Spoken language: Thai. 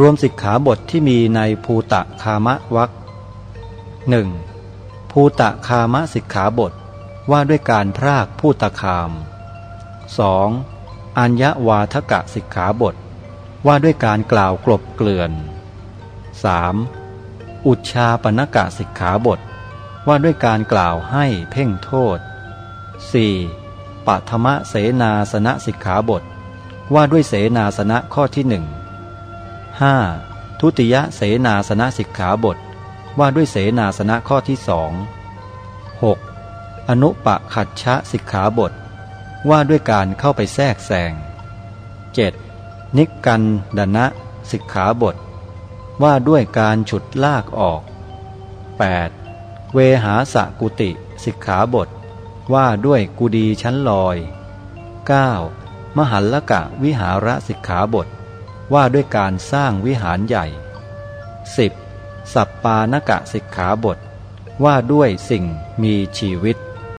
รวมสิกขาบทที่มีในภูตะคามะวักหนึ่งภูตะคามะสิกขาบทว่าด้วยการพรากผู้ตะคาม 2. อัญญวาทกะสิกขาบท ว่าด้วยการกล่าวกลบเกลื่อน 3. อุชาปนกะสิกขาบท ว่าด้วยการกล่าวให้เพ่งโทษ 4. ปัทมะเสนาสนะสิกขาบท ว่าด้วยเสนาสนะข้อที่หนึ่ง 5. ทุติยเสนาสนะสิกขาบท ว่าด้วยเสนาสนะข้อที่สอง 6. อนุปะขัดชะสิกขาบท ว่าด้วยการเข้าไปแทรกแซง 7. นิกันดนะสิกขาบท ว่าด้วยการฉุดลากออก 8. เวหาสกุติสิกขาบท ว่าด้วยกุดีชั้นลอย 9. มหัลละกะวิหาระสิกขาบท ว่าด้วยการสร้างวิหารใหญ่ 10. สัปปานกะสิกขาบท ว่าด้วยสิ่งมีชีวิต